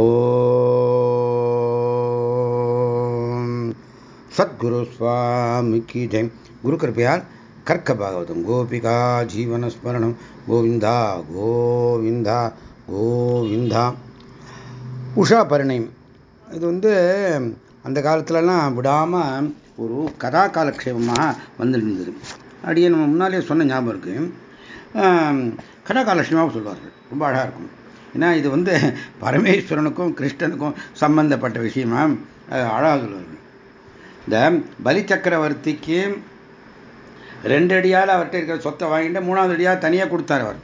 ஓம். சத்குரு சுவாமிக்கு ஜெயம் குரு கிருப்பையால் கர்க்க பாகவதம். கோபிகா ஜீவனஸ்மரணம் கோவிந்தா கோவிந்தா கோவிந்தா. உஷா பரிணயம் இது வந்து அந்த காலத்துலலாம் விடாமல் ஒரு கதா காலக்ஷேபமாக வந்துருந்தது. அப்படியே நம்ம முன்னாலே சொன்ன ஞாபகம் இருக்கு. கதா காலக்ஷேபமாக சொல்வார்கள். ரொம்ப அழகாக இருக்கும். ஏன்னா இது வந்து பரமேஸ்வரனுக்கும் கிருஷ்ணனுக்கும் சம்பந்தப்பட்ட விஷயமா அழகாக இந்த பலி சக்கரவர்த்திக்கு ரெண்டு அடியால் அவர்கிட்ட இருக்கிற சொத்தை வாங்கிட்டு மூணாவது அடியாக தனியாக கொடுத்தார் அவர்.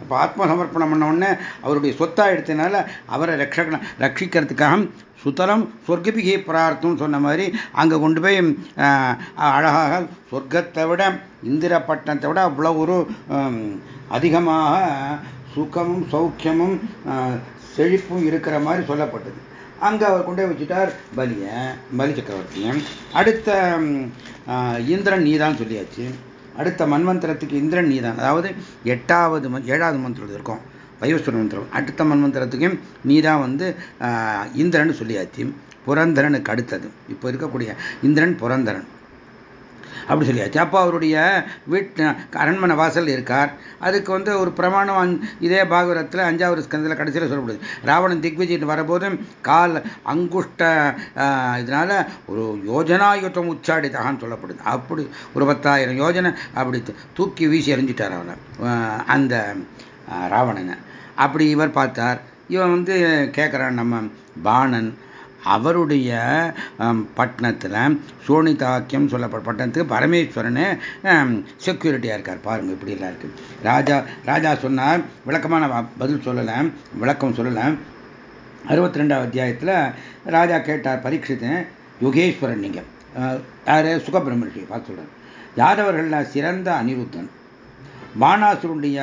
அப்போ ஆத்ம சமர்ப்பணம் பண்ண உடனே அவருடைய சொத்தாக எடுத்தனால அவரை ரட்ச ரட்சிக்கிறதுக்காக சுத்தலம் சொர்க்கபிகை பிரார்த்தம் சொன்ன மாதிரி அங்கே கொண்டு போய் அழகாக சொர்க்கத்தை விட இந்திரப்பட்டினத்தை விட அவ்வளோ ஒரு அதிகமாக சுகமும் சௌக்கியமும் செழிப்பும் இருக்கிற மாதிரி சொல்லப்பட்டது. அங்கே அவர் கொண்டே வச்சுட்டார் பலியை பலி சக்கரவர்த்தியும். அடுத்த இந்திரன் நீதான் சொல்லியாச்சு. அடுத்த மன்வந்திரத்துக்கு இந்திரன் நீதான். அதாவது எட்டாவது ஏழாவது மந்திரம் இருக்கும் வைவஸ்வர மந்திரம். அடுத்த மன்வந்திரத்துக்கும் நீதான் வந்து இந்திரன் சொல்லியாச்சு. புரந்தரனுக்கு அடுத்தது. இப்போ இருக்கக்கூடிய இந்திரன் புரந்தரன். அப்படி சொல்லியாச்சு. அப்போ அவருடைய வீட்டு அரண்மனை வாசல் இருக்கார். அதுக்கு வந்து ஒரு பிரமாணம் இதே பாகவரத்தில் அஞ்சாவது ஸ்கந்தத்தில் கடைசியில் சொல்லப்படுது. ராவணன் திக்விஜயிட்டு வரும்போது கால் அங்குஷ்ட இதனால ஒரு யோஜனா யுத்தம் உச்சாடிதான்னு சொல்லப்படுது. அப்படி ஒரு பத்தாயிரம் யோஜனை அப்படி தூக்கி வீசி எறிஞ்சிட்டார் அவனை அந்த ராவணனை. அப்படி இவர் பார்த்தார். இவன் வந்து கேட்குறான் நம்ம பாணன் அவருடைய பட்டணத்தில் சோனிதாக்கியம் சொல்லப்பட்ட பட்டணத்துக்கு பரமேஸ்வரனு செக்யூரிட்டியாக இருக்கார். பாருங்க இப்படிலாம் இருக்கு. ராஜா ராஜா சொன்னார் விளக்கமான பதில் சொல்லலை விளக்கம் சொல்லலை. அறுபத்தி ரெண்டாவது அத்தியாயத்தில் ராஜா கேட்டார் பரீட்சித்தேன் யுகேஸ்வரன் நீங்கள் யார்? சுகபிரமணியை பார்த்து சொல்கிறார் யாதவர்களில் சிறந்த அனிருத்தன். பானாசுருடைய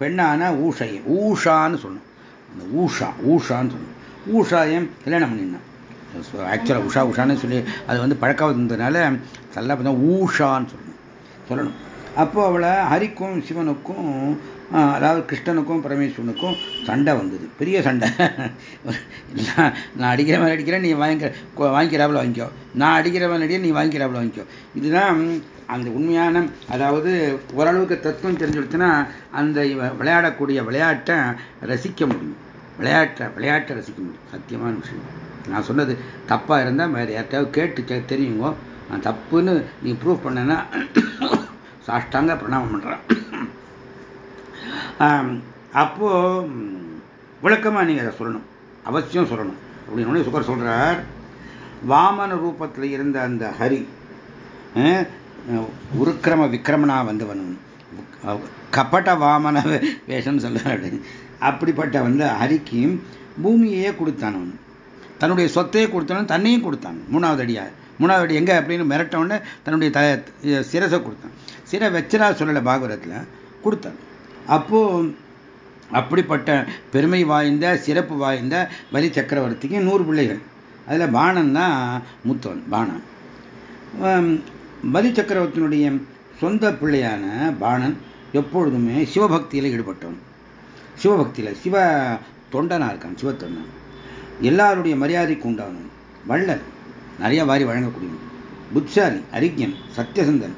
பெண்ணான ஊஷை ஊஷான்னு சொன்னோம். அந்த ஊஷா ஊஷான்னு சொன்னோம். ஊஷாயம் கல்யாணம் பண்ணினான். ஆக்சுவலாக உஷா உஷான்னு சொல்லி அது வந்து பழக்காததுனால நல்லா பார்த்தா ஊஷான்னு சொல்லணும். சொல்லணும். அப்போ அவளை ஹரிக்கும் சிவனுக்கும் அதாவது கிருஷ்ணனுக்கும் பரமேஸ்வரனுக்கும் சண்டை வந்தது. பெரிய சண்டை. நான் அடிக்கிற மாதிரி அடிக்கிறேன் நீ வாங்க வாங்கிக்கிறாப்புல வாங்கிக்கோ. நான் அடிக்கிற மாதிரி அடிக்க நீ வாங்கிக்கிறாப்புல வாங்கிக்கோ. இதுதான் அந்த உண்மையான அதாவது ஓரளவுக்கு தத்துவம் தெரிஞ்சுடுச்சுன்னா அந்த விளையாடக்கூடிய விளையாட்டை ரசிக்க முடியும். விளையாட்டை விளையாட்டை ரசிக்க முடியும். சத்தியமான விஷயம். நான் சொன்னது தப்பாக இருந்தால் வேறு யார்கிட்டயாவது கேட்டு தெரியுங்க. நான் தப்புன்னு நீ ப்ரூவ் பண்ணனா சாஷ்டாங்க பிரணாமம் பண்ணுறேன் அப்போ விளக்கமாக நீங்கள் அதை சொல்லணும். அவசியம் சொல்லணும். அப்படின்னு சுகர் சொல்கிறார் வாமன ரூபத்தில் இருந்த அந்த ஹரி உருக்கிரம விக்ரமனா வந்தவன். கப்பட்ட வாமன வேஷம் சொல்றாரு. அப்படிப்பட்ட வந்து ஹரிக்கு பூமியையே கொடுத்தான் அவன். தன்னுடைய சொத்தையே கொடுத்தான் தன்னையும் கொடுத்தான். மூணாவது அடியாக மூணாவது அடி எங்கே அப்படின்னு மிரட்டவுடனே தன்னுடைய த சிரசை கொடுத்தான். சிறை வச்சரா சொல்லலை பாகவரத்தில் கொடுத்தான். அப்போது அப்படிப்பட்ட பெருமை வாய்ந்த சிறப்பு வாய்ந்த பலி சக்கரவர்த்திக்கு நூறு பிள்ளைகள். அதில் பாணன் தான் மூத்தவன் பாணன். பலி சக்கரவர்த்தியினுடைய சொந்த பிள்ளையான பாணன் எப்பொழுதுமே சிவபக்தியில் ஈடுபட்டவன். சிவபக்தியில் சிவ தொண்டனாக இருக்கான் சிவத்தொண்டன். எல்லாருடைய மரியாதைக்கு உண்டானவன் வள்ளல் நிறைய வாரி வழங்கக்கூடியவன். புட்சாலி அறிஞன் சத்தியசந்தன்.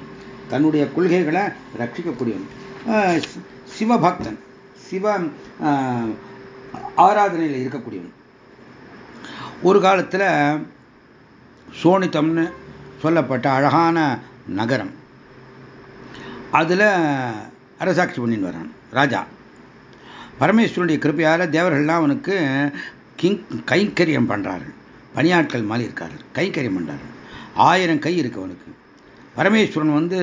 தன்னுடைய கொள்கைகளை ரட்சிக்கக்கூடியவன். சிவபக்தன். சிவ ஆராதனையில் இருக்கக்கூடியவன். ஒரு காலத்தில் சோனித்தம்னு சொல்லப்பட்ட அழகான நகரம். அதில் அரசாட்சி பண்ணின்னு வரான் ராஜா. பரமேஸ்வரனுடைய கிருப்பையால் தேவர்கள்லாம் அவனுக்கு கிங் கைங்கரியம் பண்ணுறார்கள் பணியாட்கள் மாதிரி இருக்கார்கள். கைங்கரியம் பண்ணுறார்கள் ஆயிரம் கை இருக்கு அவனுக்கு. பரமேஸ்வரன் வந்து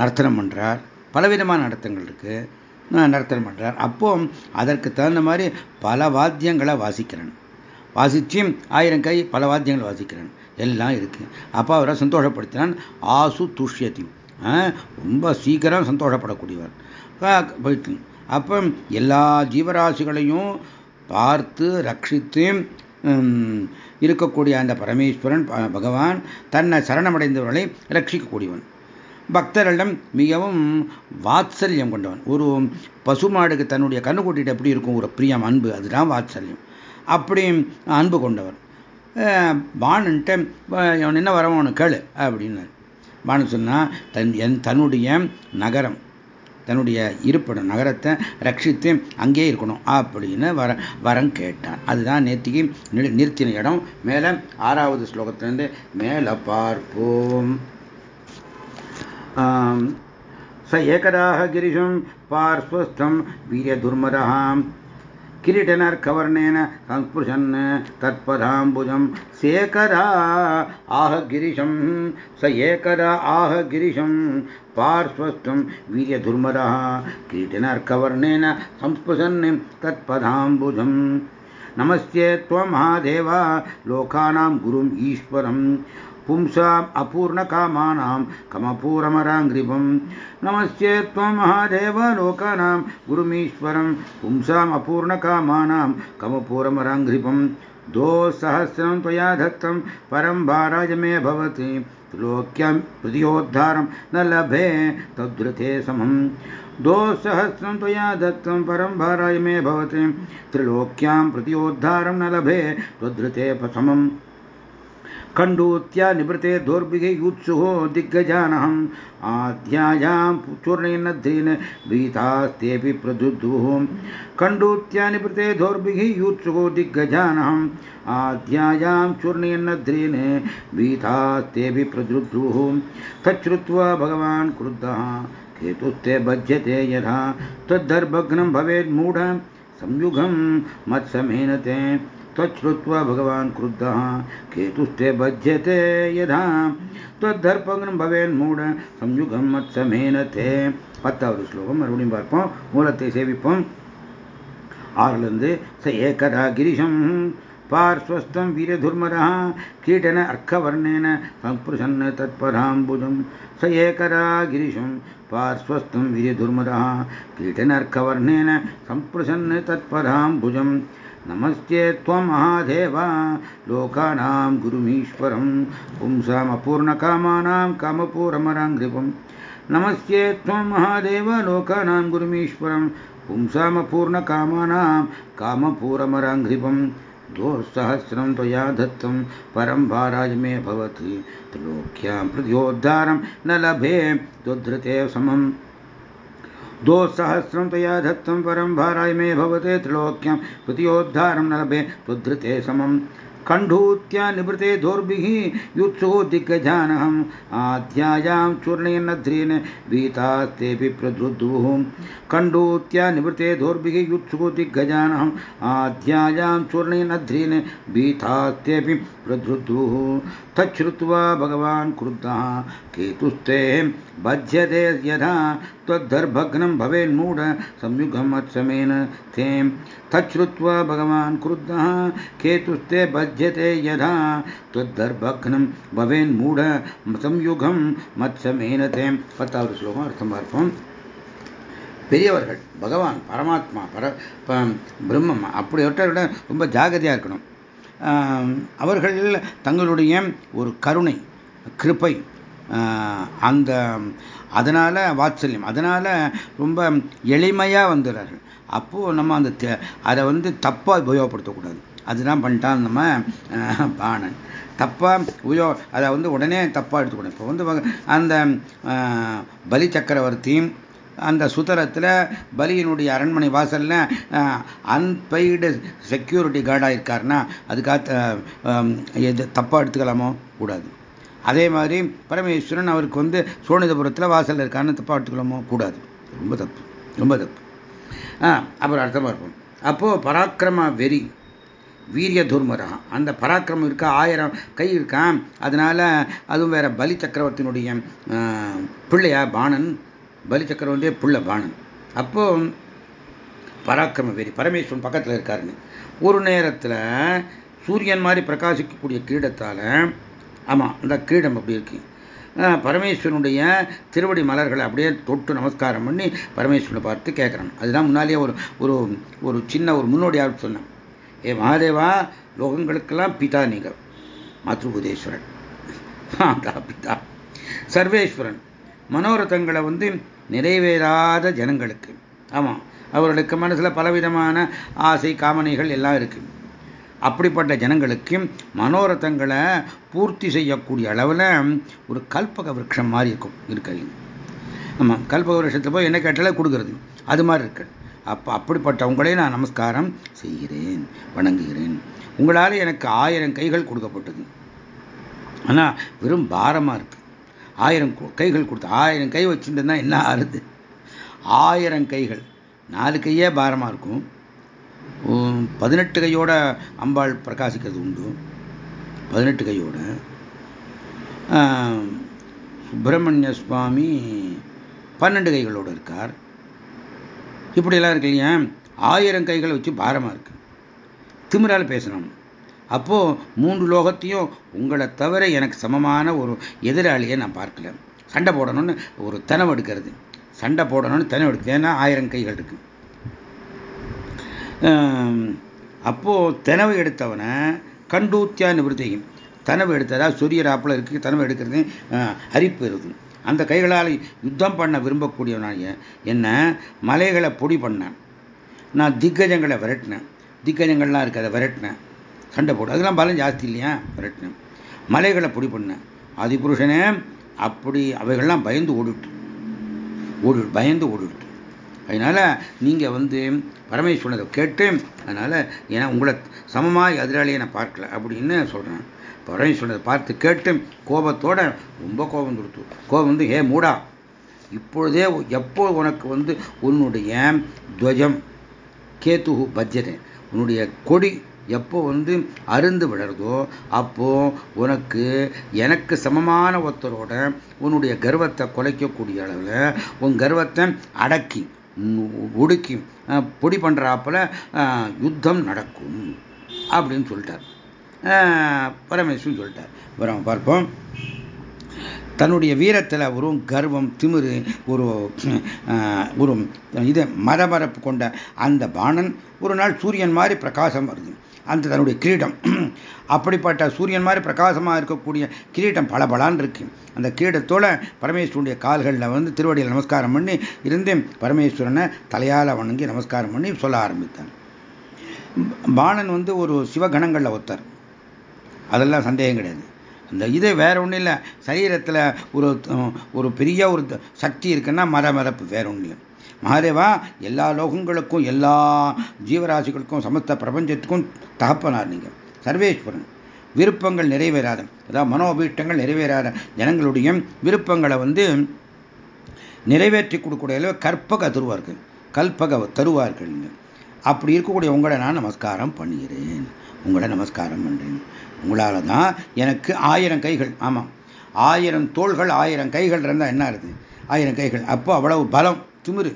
நர்த்தனம் பண்ணுறார் பலவிதமான நடத்தங்கள் இருக்குது நர்த்தனம் பண்ணுறார் அப்போ அதற்கு தகுந்த மாதிரி பல வாத்தியங்களை வாசிக்கிறான். வாசித்து ஆயிரம் கை பல வாத்தியங்கள் வாசிக்கிறான். எல்லாம் இருக்கு. அப்போ அவரை சந்தோஷப்படுத்தினான் ஆசு துஷ்யத்தி ரொம்ப சீக்கிரம் சந்தோஷப்படக்கூடியவர். போயிட்டு அப்போ எல்லா ஜீவராசிகளையும் பார்த்து ரட்சித்து இருக்கக்கூடிய அந்த பரமேஸ்வரன் பகவான் தன்னை சரணமடைந்தவர்களை ரட்சிக்கக்கூடியவன். பக்தர்களிடம் மிகவும் வாத்சல்யம் கொண்டவன். ஒரு பசுமாடுக்கு தன்னுடைய கண்ணு கூட்டிட்டு எப்படி இருக்கும்? ஒரு பிரியம் அன்பு அதுதான் வாத்சல்யம். அப்படி அன்பு கொண்டவர் பானுன்ட்டு அவன் என்ன வரவன் கேளு அப்படின்னார். பானு சொன்னால் தன் என் தன்னுடைய நகரம் தன்னுடைய இருப்பிடம் நகரத்தை ரட்சித்து அங்கேயே இருக்கணும் அப்படின்னு வர வரம் கேட்டான் அதுதான் நேத்திக்கு நிறுத்தின இடம் மேலே ஆறாவது ஸ்லோகத்திலேருந்து மேலே பார்ப்போம் स एकदाह गिरिशं पार्श्वस्थं वीर्यदुर्मदः किरीटनर्कवर्णेन संस्पृशन् तत्पदाम्बुजं सेकदा आह गिरिशं स एकदा आह गिरिशं पार्श्वस्थं वीर्यदुर्मदः किरीटनर्कवर्णेन संस्पृशन् तत्पदाम्बुजं नमस्ते त्वमहादेव लोकानां गुरुम् ईश्वरम् पुंसाम् अपूर्णकामानां कमपूरमराङ्घ्रिभं नमस्ये त्वं महादेव लोकानां गुरुमीश्वरं पुंसाम् अपूर्णकामानां कमपूरमराङ्घ्रिभं दोसहस्रं त्वया दत्तं परं भाराज मे भवति त्रिलोक्यां न लभे तद्धृते समम्। दोसहस्रं त्वया दत्तं परं भाराय मे भवति त्रिलोक्यां न लभे त्वद्धृते समम्। खण्डूत्या निवृते दोर्भिगे युत्सुः दिग्गजानहम्। आध्यायां चूर्णेन भीतास्तेऽपि प्रदुद्दुः खण्डूत्या निवृते दोर्भिः युत्सुः दिग्गजानहम्। आध्यायां चूर्णेन भीतास्तेऽपि प्रदुद्दुः तच्छ्रुत्वा भगवान् क्रुद्धः, केतुस्ते भज्यते यथा, तद्धर्भग्नं भवेन्मूढ संयुगं मत्समेनते। तच्छ्रुत्वा भगवान् क्रुद्धः। केतुस्ते बध्यते यदा त्वद्धर्पग्नं भवेन्मूढ संयुगं मत्समेन தே பத்தாவது ஸ்லோகம் மறுபடியும் பார்ப்போம் மூலத்தை சேவிப்போம் ஆறுலேருந்து ச ஏகதா கிரிஷம் कीटन अर्कवर्णेन सम्पृशन् तत्पराम्बुजं। स एक गिरिशं पार्श्वस्थं वीरधुर्मरः कीटन अर्कवर्णेन सम्पृशन् तत्पराम्बुजम्। नमस्ते त्वं महादेव लोकानां गुरुमीश्वरं पुंसामपूर्णकामानां कामपूरमराङ्घ्रिपं नमस्ते त्वं महादेव लोकानां गुरुमीश्वरं पुंसामपूर्णकामानां कामपूरमराङ्घ्रिपं दोःसहस्रं त्वया दत्तं परं भाराज मे भवति त्रिलोक्यां प्रत्योद्धारं न लभे त्वद्धृते समम् दोसहस्रं त्वया दत्तं परं भाराय मे भवते त्रिलोक्यं प्रत्योद्धारं न लभे त्वद्धृते समम्। कण्ढूत्या निवृते दोर्भिः युत्सुः दिग्गजानहम्। आध्यायां चूर्णेन ध्रेन भीतास्तेऽपि प्रधुद्वुः कण्डूत्या निवृते दोर्भिः युत्सुः दिग्गजानहम्। आध्यायां चूर्णेन ध्रेन भीतास्तेऽपि प्रधुद्वुः तच्छ्रुत्वा भगवान् क्रुद्धः, केतुस्ते बध्यते यथा, त्वद्धर्भग्नं भवेन्मूढ मत्समेन ते तच्छ्रुत्वा भगवान् क्रुद्धः, केतुस्ते बध्यते यथा त्वद्धर्भग्नं भवेन्मूढ संयुगं மத்சமேன தே பத்தாவது ஸ்லோகம் அர்த்தம் பார்ப்போம் பெரியவர்கள் பகவான் பரமாத்மா பர பிரம்மம் அப்படிப்பட்ட ரொம்ப ஜாகிரதையாக இருக்கணும் அவர்கள் தங்களுடைய ஒரு கருணை கிருப்பை அந்த அதனால் வாத்சல்யம் அதனால் ரொம்ப எளிமையாக வந்துடுறார்கள் அப்போது நம்ம அந்த அதை வந்து தப்பாக உபயோகப்படுத்தக்கூடாது அதுதான் பண்ணிட்டான் நம்ம பாணன். தப்பாக உயோ அதை வந்து உடனே தப்பாக எடுத்துக்கணும். இப்போ வந்து அந்த பலி சக்கரவர்த்தியும் அந்த சுதரத்தில் பலியினுடைய அரண்மனை வாசலில் அன்பெய்டு செக்யூரிட்டி கார்டாக இருக்காருன்னா அதுக்காக எது தப்பாக எடுத்துக்கலாமோ? கூடாது. அதே மாதிரி பரமேஸ்வரன் அவருக்கு வந்து சோனிதபுரத்தில் வாசலில் இருக்கான்னு தப்பாக எடுத்துக்கலாமோ? கூடாது. ரொம்ப தப்பு. ரொம்ப தப்பு. அப்புறம் அர்த்தமாக இருக்கும் அப்போது பராக்கிரம வெறி. வீரிய துர்மரகம் அந்த பராக்கிரமம் இருக்கா? ஆயிரம் கை இருக்கான் அதனால அதுவும் வேற பலி சக்கரவர்த்தியினுடைய பிள்ளையா பாணன். பலி சக்கரவர்த்தியே பிள்ளை பாணன். அப்போ பராக்கிரம வெறி. பரமேஸ்வரன் பக்கத்தில் இருக்காருன்னு ஒரு நேரத்தில் சூரியன் மாதிரி பிரகாசிக்கக்கூடிய கிரீடத்தால் ஆமாம் அந்த கிரீடம் அப்படி இருக்கு. பரமேஸ்வரனுடைய திருவடி மலர்களை அப்படியே தொட்டு நமஸ்காரம் பண்ணி பரமேஸ்வரனை பார்த்து கேட்குறான் அதுதான் முன்னாலேயே ஒரு ஒரு ஒரு சின்ன ஒரு முன்னோடியாக சொன்னேன். ஏ மகாதேவா லோகங்களுக்கெல்லாம் பிதா நீங்கள். மாத்ருபுதேஸ்வரன். பிதா. சர்வேஸ்வரன். மனோரதங்களை வந்து நிறைவேறாத ஜனங்களுக்கு. ஆமாம் அவர்களுக்கு மனசில் பலவிதமான ஆசை காமனைகள் எல்லாம் இருக்கு. அப்படிப்பட்ட ஜனங்களுக்கு மனோரதங்களை பூர்த்தி செய்யக்கூடிய அளவில் ஒரு கல்பக விரக்ஷம் மாதிரி இருக்கும். இருக்கிறீங்க ஆமாம் கல்பக விரக்ஷத்தில் போய் என்ன கேட்டாலே கொடுக்குறது. அது மாதிரி இருக்குது அப்போ அப்படிப்பட்டவங்களே நான் நமஸ்காரம் செய்கிறேன் வணங்குகிறேன். உங்களால் எனக்கு ஆயிரம் கைகள் கொடுக்கப்பட்டது. ஆனால் வெறும் பாரமாக இருக்கு. ஆயிரம் கைகள் கொடுத்து ஆயிரம் கை வச்சுருந்தா என்ன ஆறுது ஆயிரம் கைகள். நாலு கையே பாரமாக இருக்கும். பதினெட்டு கையோட அம்பாள் பிரகாசிக்கிறது உண்டு. பதினெட்டு கையோட. சுப்பிரமணிய சுவாமி பன்னெண்டு கைகளோடு இருக்கார். இப்படியெல்லாம் இருக்கு இல்லையா? ஆயிரம் கைகளை வச்சு பாரமாக இருக்கு. திமிரால் பேசணும். அப்போது மூன்று லோகத்தையும் உங்களை தவிர எனக்கு சமமான ஒரு எதிராளியை நான் பார்க்கல. சண்டை போடணும்னு ஒரு தனவு எடுக்கிறது. சண்டை போடணும்னு தனவு எடுக்குது ஏன்னா ஆயிரம் கைகள் இருக்கு. அப்போது தினவு எடுத்தவனை கண்டூத்தியா நிவர்த்தியும் தனவு எடுத்ததா சொரியராப்பில் இருக்குது தனவு எடுக்கிறது அரிப்பு இருக்குது அந்த கைகளால் யுத்தம் பண்ண விரும்பக்கூடியவனாக என்ன? மலைகளை பொடி பண்ணேன். நான் திக்கஜங்களை விரட்டினேன். திக்கஜங்கள்லாம் இருக்கு அதை விரட்டினேன். சண்டை போடு அதெல்லாம் பலம் ஜாஸ்தி இல்லையா? விரட்டினேன். மலைகளை பொடி பண்ணேன். ஆதிபுருஷனே அப்படி அவைகள்லாம் பயந்து ஓடிட்டு ஓடி பயந்து ஓடிட்டு அதனால் நீங்கள் வந்து பரமேஸ்வரனை கேட்டு அதனால் ஏன்னா உங்களை சமமாக எதிராளியை நான் பார்க்கல அப்படின்னு சொல்கிறேன் பரமேஸ்வரனை பார்த்து கேட்டு கோபத்தோட ரொம்ப கோபம் கொடுத்து கோபம் வந்து ஹே மூடா இப்பொழுதே எப்போ உனக்கு வந்து உன்னுடைய துவஜம் கேத்துகு பஜ்ஜனை உன்னுடைய கொடி எப்போ வந்து அருந்து விடுறதோ அப்போ உனக்கு எனக்கு சமமான ஒருத்தரோட உன்னுடைய கர்வத்தை குலைக்கக்கூடிய அளவில் உன் கர்வத்தை அடக்கி ஒடுக்கி பொடி பண்ணுறாப்புல யுத்தம் நடக்கும் அப்படின்னு சொல்லிட்டார். பரமேஸ்வரன் சொல்லிட்டார். பரம பார்ப்போம். தன்னுடைய வீரத்தில் ஒரு கர்வம் திமிரு ஒரு ஒரு இது மரபரப்பு கொண்ட அந்த பாணன் ஒரு நாள் சூரியன் மாதிரி பிரகாசம் வருது. அந்த தன்னுடைய கிரீடம். அப்படிப்பட்ட சூரியன் மாதிரி பிரகாசமாக இருக்கக்கூடிய கிரீடம் பளபளான் இருக்கு. அந்த கிரீடத்தோட பரமேஸ்வரனுடைய கால்களில் வந்து திருவடியில் நமஸ்காரம் பண்ணி இருந்து பரமேஸ்வரனை தலையால் வணங்கி நமஸ்காரம் பண்ணி சொல்ல ஆரம்பித்தான் பாணன் வந்து ஒரு சிவகணங்களில் ஒருத்தர். அதெல்லாம் சந்தேகம் கிடையாது. அந்த இது வேற ஒன்றும் இல்லை. சரீரத்தில் ஒரு ஒரு பெரிய ஒரு சக்தி இருக்குன்னா மரமரப்பு வேற ஒன்றும் இல்லை. மகாதேவா எல்லா லோகங்களுக்கும் எல்லா ஜீவராசிகளுக்கும் சமஸ்த பிரபஞ்சத்துக்கும் தகப்பனார் நீங்கள் சர்வேஸ்வரன். விருப்பங்கள் நிறைவேறாத அதாவது மனோபீட்டங்கள் நிறைவேறாத ஜனங்களுடைய விருப்பங்களை வந்து நிறைவேற்றி கொடுக்கக்கூடிய கற்பக தருவார்கள். கல்பக தருவார்கள் அப்படி இருக்கக்கூடிய உங்களை நான் நமஸ்காரம் பண்ணுகிறேன். உங்களை நமஸ்காரம் பண்ணுறேன் உங்களால் தான் எனக்கு ஆயிரம் கைகள். ஆமாம் ஆயிரம் தோள்கள் ஆயிரம் கைகள் இருந்தால் என்ன இருக்குது ஆயிரம் கைகள். அப்போ அவ்வளவு பலம் திமிரு.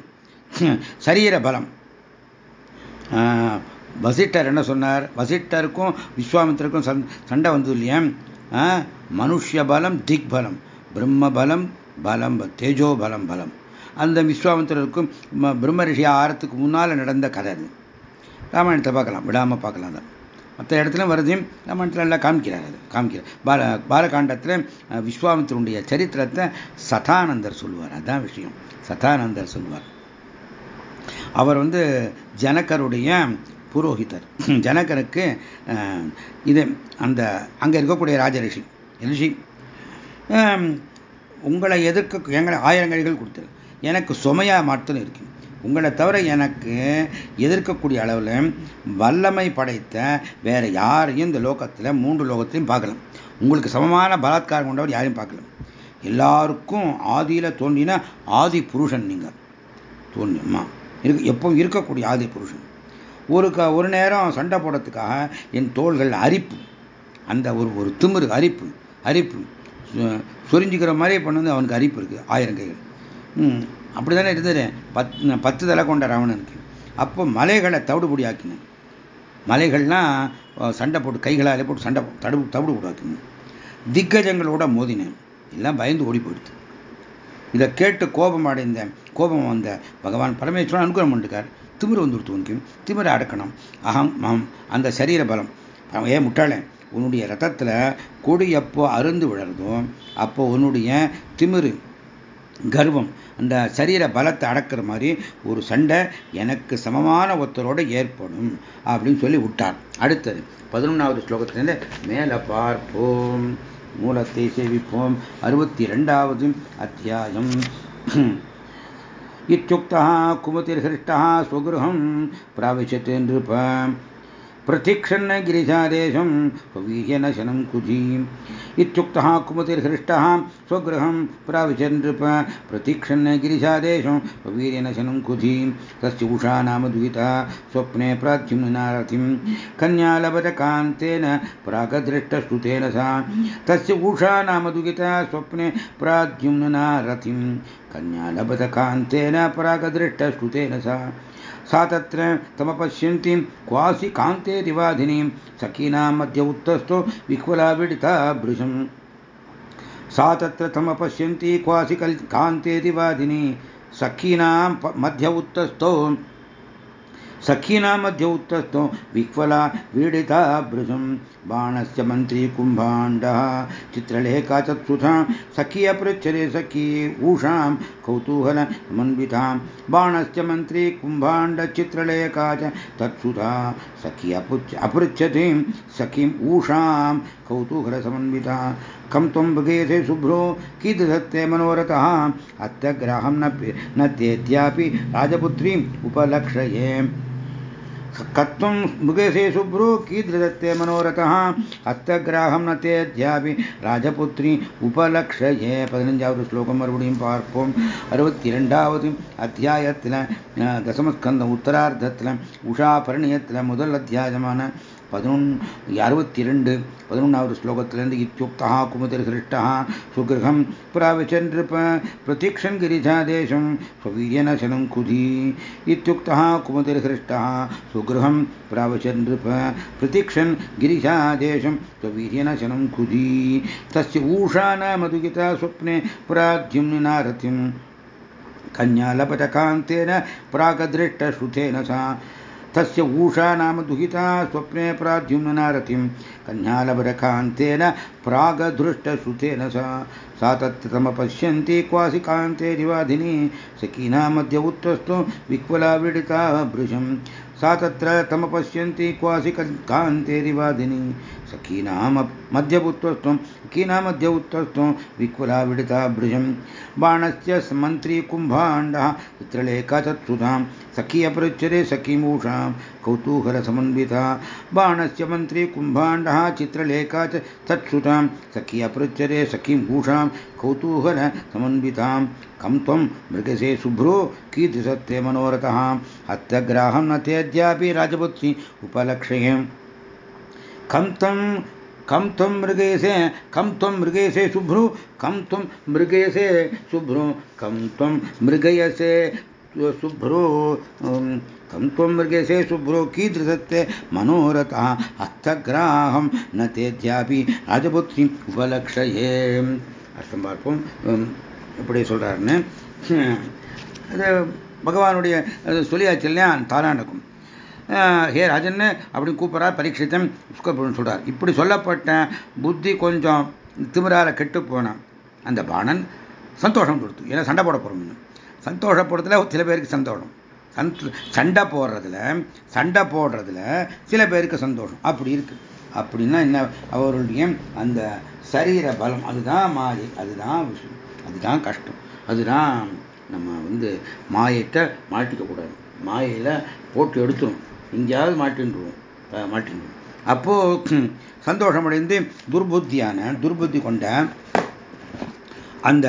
சரீர பலம். வசிட்டர் என்ன சொன்னார்? வசிட்டருக்கும் விஸ்வாமித்திரருக்கும் சண்டை வந்தது இல்லையா? மனுஷ பலம் திக் பலம். பிரம்ம பலம் பலம் தேஜோ பலம் பலம். அந்த விஸ்வாமித்திரருக்கும் பிரம்ம ரிஷி ஆரத்துக்கு முன்னால் நடந்த கதை அது. ராமாயணத்தை பார்க்கலாம் விடாமல் பார்க்கலாம் தான் மற்ற இடத்துல வருது ராமாயணத்தில் எல்லாம் காமிக்கிறார் அது காமிக்கிறார். பால பாலகாண்டத்தில் விஸ்வாமித்தருடைய சரித்திரத்தை சதானந்தர் சொல்லுவார். அதுதான் விஷயம். சதானந்தர் சொல்லுவார். அவர் வந்து ஜனகருடைய புரோகிதர். ஜனகருக்கு இது அந்த அங்கே இருக்கக்கூடிய ராஜரிஷி. ரிஷி உங்களை எதிர்க்க எங்களை ஆயிரங்கழிகள் கொடுத்துரு எனக்கு சுமையாக மட்டும் இருக்கு. உங்களை தவிர எனக்கு எதிர்க்கக்கூடிய அளவில் வல்லமை படைத்த வேற யாரையும் இந்த லோகத்தில் மூன்று லோகத்திலையும் பார்க்கலாம் உங்களுக்கு சமமான பலாத்காரம் கொண்டவர் யாரையும் பார்க்கலாம் எல்லாருக்கும் ஆதியில் தோன்றின ஆதி புருஷன் நீங்கள் தோன்றியம்மா. இருக்கு எப்பவும் இருக்கக்கூடிய ஆதி புருஷன். ஒரு க ஒரு நேரம் சண்டை போடுறதுக்காக என் தோள்கள் அரிப்பு. அந்த ஒரு ஒரு திமிரு அரிப்பு அரிப்பு. சொரிஞ்சுக்கிற மாதிரி பண்ணது அவனுக்கு அரிப்பு இருக்குது ஆயிரம் கைகள். அப்படி தானே இருந்தது? பத் பத்து தலை கொண்ட ராவணனுக்கு. அப்போ மலைகளை தவிடுபொடி ஆக்கினேன். மலைகள்லாம் சண்டை போட்டு கைகளாலே போட்டு சண்டை தடு தவிடு போடாக்கினேன் திக்கஜங்களோட மோதினேன். எல்லாம் பயந்து ஓடி போயிடுது. இதை கேட்டு கோபம் அடைந்த கோபம் வந்த பகவான் பரமேஸ்வரன் அனுகிரகம் பண்ணிருக்கார் திமிர் வந்துடுத்து உனக்கு. திமிரை அடக்கணும். அகம் மம் அந்த சரீர பலம். ஏன் முட்டாளே உன்னுடைய ரத்தத்தில் கொடி எப்போ அருந்து விழறதோ அப்போ உன்னுடைய திமிரு கர்வம் அந்த சரீர பலத்தை அடக்கிற மாதிரி ஒரு சண்டை எனக்கு சமமான ஒருத்தரோட ஏற்படும் அப்படின்னு சொல்லி விட்டார். அடுத்தது பதினொன்றாவது ஸ்லோகத்திலேருந்து மேலே பார்ப்போம். மூலத்தை சேவிப்போம். அறுபத்தி இரண்டாவது அத்தியாயம். இத்தியுக்தா குமதிர்ஹிருஷ்டா ஸ்வகுருகம் பிராவிஷத்தேன் प्रतीक्षन्न गिरिजादेशं स्ववीर्येन शनं कुजीम् इत्युक्तः कुमतिर्हृष्टः स्वगृहं प्राविशन् नृप प्रतीक्षन्न गिरिजादेशं स्ववीर्येन शनं कुजीम् तस्य उषा नाम द्विता स्वप्ने प्राद्युम्नारथिं कन्यालभतकान्तेन प्रागदृष्टश्रुतेन सा तस्य उषा नाम दुगिता स्वप्ने प्राद्युम्नारथिं कन्यालभतकान्तेन परागदृष्टश्रुतेन सा सा तत्र तमपश्यन्तीं क्वासि कान्ते दिवाधिनीं सखीनां मध्य उत्तस्थो विह्वलाविडिता भृशम् सा तत्र तमपश्यन्ती क्वासि कल् कान्ते दिवाधिनी सखीनां मध्य उत्तस्थो सखीना मध्य उत्तस्थो विह्वला वीडिता भृशं बाणस्य मन्त्री कुम्भाण्डः, चित्रलेखा तत्सुधा सखी अपृच्छते सखी ऊषां कौतूहलमन्वितां बाणस्य मन्त्री कुम्भाण्डचित्रलेखा च तत्सुधा सखी अपुच्छ अपृच्छतीं सखीम् ऊषां कौतूहलसमन्विता कं त्वं मृगेशे शुभ्रो कीदृशत्ते मनोरथः, अत्यग्राहं न तेद्यापि राजपुत्रीम् उपलक्षये। कत्वं मृगेशे शुभ्रो कीदृदत्ते मनोरथः அத்தகிராகம் ந தேத்யாபி ராஜபுத்ரி உபலக்ஷயே பதினஞ்சாவது ஸ்லோகம் மறுபடியும் பார்ப்போம் அறுபத்தி இரண்டாவது அத்தியாயத்தில் தசமஸ்கந்த உத்தரார்த்தத்தில் உஷா பரிணியத்தில் முதல் அத்தியாயமான பதினொன்று அறுபத்தி ரெண்டு பதினொன்றாவது ஸ்லோகத்திலிருந்து இத்தியுக்தா குமுதிர்ஹிருஷ்டா சுகிருகம் பிராவிச்சந்திருப்ப பிரதீக்ஷன் கிரிஜாதேசம் ஸ்வீரியனசனம் குதி இத்தியுக்தா குமுதிர்ஹிருஷ்டா சுகிருகம் பிராவிச்சந்திருப்ப பிரதீக்ஷன் கிரிஜாதேசம் ஸ்வீரியனசனம் குதி தஸ்ய ஊஷா நாமதுகிதா स्वप्ने प्राद्युम्निनारथिम् कन्यालपटकान्तेन प्रागदृष्टश्रुतेन सा तस्य ऊषा नाम दुहिता स्वप्ने प्राद्युम्नारथिं कन्यालभरकान्तेन प्रागधृष्टश्रुतेन सा। सा तत्तमपश्यन्ति क्वासि कान्ते दिवाधिनी सखीना मध्य उत्तस्तु विक्वला विडिता भृशं सा तत्र तमपश्यन्ति क्वासि कान्ते दिवाधिनी सखीनां मध्यपुत्वस्त्वं कीना मध्य उत्तस्त्वं विक्वला विडिता भृशं बाणस्य मन्त्री कुम्भाण्डः, चित्रलेखा तत्सुधां सखी अपृच्छते सखीमूषां कौतूहलसमन्विता बाणस्य मन्त्री कुम्भाण्डः, चित्रलेखा च तत्सुतां सखी अपृच्छते सखीमूषां कौतूहलसमन्वितां कं त्वं मृगसे शुभ्रो कीदृशत्ते मनोरथः। हत्यग्राहं न तेद्यापि राजपुत्री उपलक्षये कं तं कं त्वं मृगेशे कं त्वं मृगेशे शुभ्रो कं त्वं मृगेशे शुभ्रो कं त्वं मृगयसे शुभ्रो कं त्वं मृगेशे शुभ्रो कीदृशत्ते मनोरथः हस्तग्राहं न तेद्यापि ராஜபுத்திரி உபலக்ஷயே அர்த்தம் பார்ப்போம் எப்படி சொல்றாருன்னு அது பகவானுடைய சொல்லியாச்சு இல்லையா தாராண்டகம் ஹே ராஜன் அப்படின்னு கூப்பிட்றா பரீட்சித்தம் அப்படின்னு சொல்றார். இப்படி சொல்லப்பட்ட புத்தி கொஞ்சம் திமிரால கெட்டு போனான். அந்த பாணன் சந்தோஷம் கொடுத்து ஏன்னா சண்டை போட போறோம்னு சந்தோஷப்படுறதுல சில பேருக்கு சந்தோஷம். சண்டை போடுறதுல சண்டை போடுறதுல சில பேருக்கு சந்தோஷம். அப்படி இருக்கு. அப்படின்னா என்ன அவருடைய அந்த சரீர பலம் அதுதான் மாயை அதுதான் விஷயம் அதுதான் கஷ்டம். அதுதான் நம்ம வந்து மாயிட்ட மாட்டிக்க கூடாது. மாயையில் போட்டு எடுத்துரும். எங்கேயாவது மாட்டின்றுவோம். மாட்டின்றுவோம். அப்போது சந்தோஷமடைந்து துர்புத்தியான துர்புத்தி கொண்ட அந்த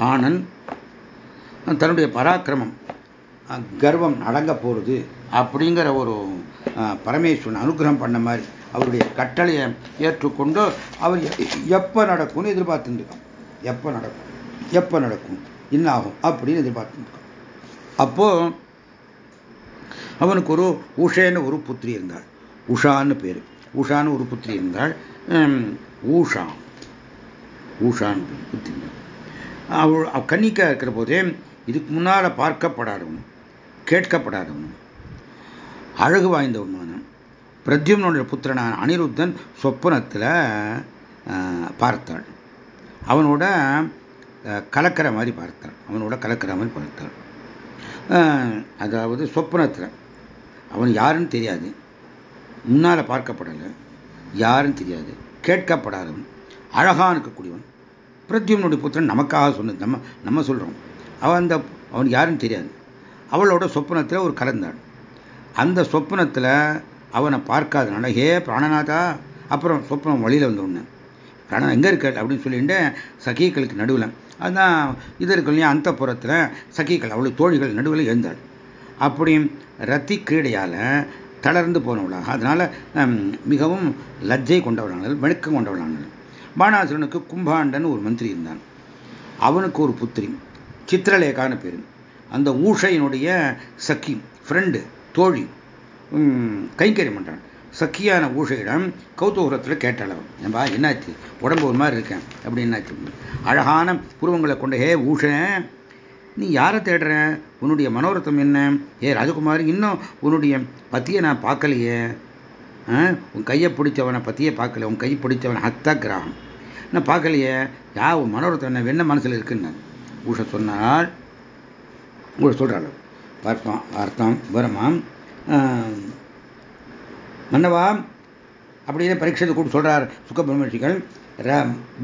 பாணன் தன்னுடைய பராக்கிரமம் கர்வம் அடங்க போகிறது அப்படிங்கிற ஒரு பரமேஸ்வரன் அனுகிரகம் பண்ண மாதிரி அவருடைய கட்டளையை ஏற்றுக்கொண்டு அவர் எப்போ நடக்கும்னு எதிர்பார்த்துருக்கான். எப்போ நடக்கும்? எப்போ நடக்கும்? என்ன ஆகும் அப்படின்னு எதிர்பார்த்துருக்கான். அப்போது அவனுக்கு ஒரு உஷேன்னு ஒரு புத்திரி இருந்தாள். உஷான்னு பேர். உஷான்னு ஒரு புத்திரி இருந்தாள். ஊஷா. ஊஷான்னு புத்திரி அவள் கன்னிக்கா இருக்கிற போதே இதுக்கு முன்னால் பார்க்கப்படாதவனும் கேட்கப்படாதவனும் அழகு வாய்ந்தவனுமான பிரத்யும்னுடைய புத்திரனான அனிருத்தன் சொப்பனத்தில் பார்த்தாள். அவனோட கலக்கிற மாதிரி பார்த்தாள். அவனோட கலக்கிற மாதிரி பார்த்தாள். அதாவது சொப்பனத்தில் அவன் யாருன்னு தெரியாது. முன்னால் பார்க்கப்படலை. யாருன்னு தெரியாது. கேட்கப்படாதவன். அழகாக இருக்கக்கூடியவன். பிரத்யும்னுடைய புத்திரன் நமக்காக சொன்னது நம்ம நம்ம சொல்கிறோம் அவன் அந்த அவன் யாருன்னு தெரியாது. அவளோட சொப்பனத்தில் ஒரு கலந்தாள். அந்த சொப்பனத்தில் அவனை பார்க்காதனால ஹே பிராணநாதா! அப்புறம் சொப்பனம் வழியில் வந்த பிராணன் எங்கே இருக்க? அப்படின்னு சொல்லிட்டு சகிகளுக்கு நடுவில். அதுதான் இது இருக்கு இல்லையா அந்த புறத்தில் சகிகள் அவளுக்கு தோழிகள் நடுவில் எழுந்தாள். அப்படி ரத்தி கிரீடையால் தளர்ந்து போனவளாக அதனால் மிகவும் லஜ்ஜை கொண்டவளானது மெழுக்கம் கொண்டவளானது பானாசுரனுக்கு கும்பாண்டன் ஒரு மந்திரி இருந்தான். அவனுக்கு ஒரு புத்திரி சித்திரலேகான பேர். அந்த ஊஷையினுடைய சக்கி ஃப்ரெண்டு தோழி கைங்கரியம் பண்ணுறான் சக்கியான ஊஷையிடம் கௌதூகத்தில் கேட்டாளவன் ஏன்பா என்னாச்சு? உடம்பு ஒரு மாதிரி இருக்கேன். அப்படி என்னாச்சு? அழகான புருவங்களை கொண்ட ஹே ஊஷன் நீ யாரை தேடுற? உன்னுடைய மனோரத்தம் என்ன? ஏ ராஜகுமாரி இன்னும் உன்னுடைய பத்தியை நான் பார்க்கலையே. உன் கையை பிடிச்சவனை பற்றியே பார்க்கல. உன் கையை பிடிச்சவன் ஹத்தா கிராமம் நான் பார்க்கலையே. யா உன் மனோரத்தம் என்ன? வெண்ண மனசில் இருக்குன்னு. ஊஷ சொன்னால் உங்களுக்கு சொல்கிறாள் பார்ப்பான் அர்த்தம் வரமாம் மன்னவா அப்படின்னு பரீட்சத்தை கூட சொல்கிறார் சுக்கபிரமர்ஷிகள்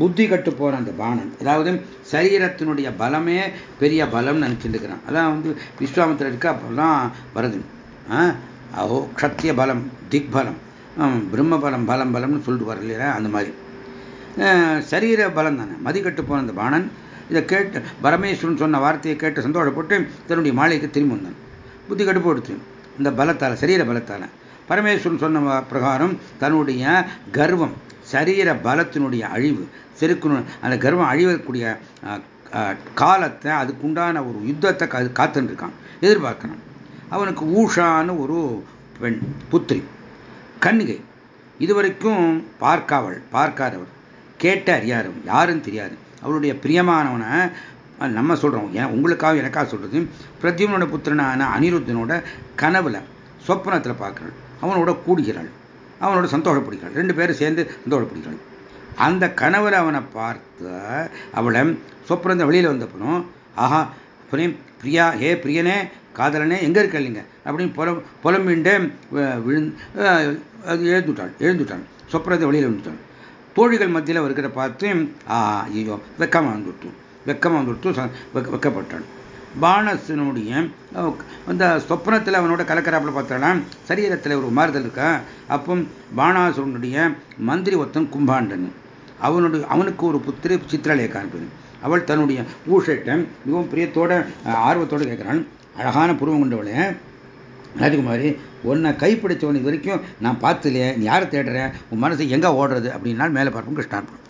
புத்தி கட்டு போகிற அந்த பாணன். அதாவது சரீரத்தினுடைய பலமே பெரிய பலம்னு நினச்சிட்டு அதான் வந்து விஸ்வாமத்தில் இருக்க அப்போல்லாம் வருது. ஓ க்ஷத்திய பலம் திக் பலம் பிரம்ம பலம் பலம் பலம்னு சொல்லிட்டு வர இல்லையா அந்த மாதிரி. சரீர பலம் தானே மதிக்கட்டு போன அந்த பாணன். இதை கேட்டு பரமேஸ்வரன் சொன்ன வார்த்தையை கேட்டு சந்தோஷப்பட்டு தன்னுடைய மாளிகைக்கு திரும்பி வந்தான். புத்தி கடுப்பு எடுத்து இந்த பலத்தால் சரீர பலத்தால். பரமேஸ்வரன் சொன்ன பிரகாரம் தன்னுடைய கர்வம் சரீர பலத்தினுடைய அழிவு செருக்கணும் அந்த கர்வம் அழிவக்கூடிய காலத்தை அதுக்குண்டான ஒரு யுத்தத்தை காத்துன்னு இருக்கான் எதிர்பார்க்கணும். அவனுக்கு ஊஷான்னு ஒரு பெண் புத்திரி கண்ணிகை இதுவரைக்கும் பார்க்காவள் பார்க்காதவர் கேட்ட அறியாதவன் யாருன்னு தெரியாது. அவளுடைய பிரியமானவனை நம்ம சொல்கிறோம் ஏன் உங்களுக்காக எனக்காக சொல்கிறது பிரத்யுமனோட புத்திரனான அனிருத்தனோட கனவுல சொப்பனத்தில் பார்க்குறேன் அவனோட கூடுகிறாள். அவனோட சந்தோஷப்படுகிறாள். ரெண்டு பேரும் சேர்ந்து சந்தோஷப்படுகிறாள். அந்த கணவர் அவனை பார்த்து அவளை சொப்பனத்தை வெளியில் வந்தப்பனும் ஆஹா புரியும் பிரியா ஹே பிரியனே காதலனே எங்கே இருக்க இல்லைங்க அப்படின்னு புலம் புலம்பிண்டு விழுந்து எழுந்துட்டாள். எழுந்துட்டாள். சொப்பனத்தை வெளியில் வந்துட்டாள். தோழிகள் மத்தியில் இருக்கிற பார்த்து ஆஹா ஐயோ வெக்கமாக வந்துவிட்டு வெக்கமாக வந்துவிட்டு வெக்கப்பட்டாள். பானசனுடைய அந்த சொப்னத்தில் அவனோட கலக்கராப்பில் பார்த்தாலாம் சரீரத்தில் ஒரு மாறுதல் இருக்கா? அப்போ பானாசுரனுடைய மந்திரி ஒத்தன் கும்பாண்டன். அவனுடைய அவனுக்கு ஒரு புத்திரி சித்திரலேகான் பேர். அவள் தன்னுடைய ஊஷட்டை மிகவும் பிரியத்தோட ஆர்வத்தோடு கேட்குறான் அழகான புருவம் கொண்டவளே ராஜகுமாரி உன்னை கைப்பிடிச்சவன் இது வரைக்கும் நான் பார்த்தலையே நீ யாரை தேடுறேன் உன் மனசு எங்கே ஓடுறது? அப்படின்னா மேலே பார்ப்போம் கிருஷ்ணார்ப்பணம்.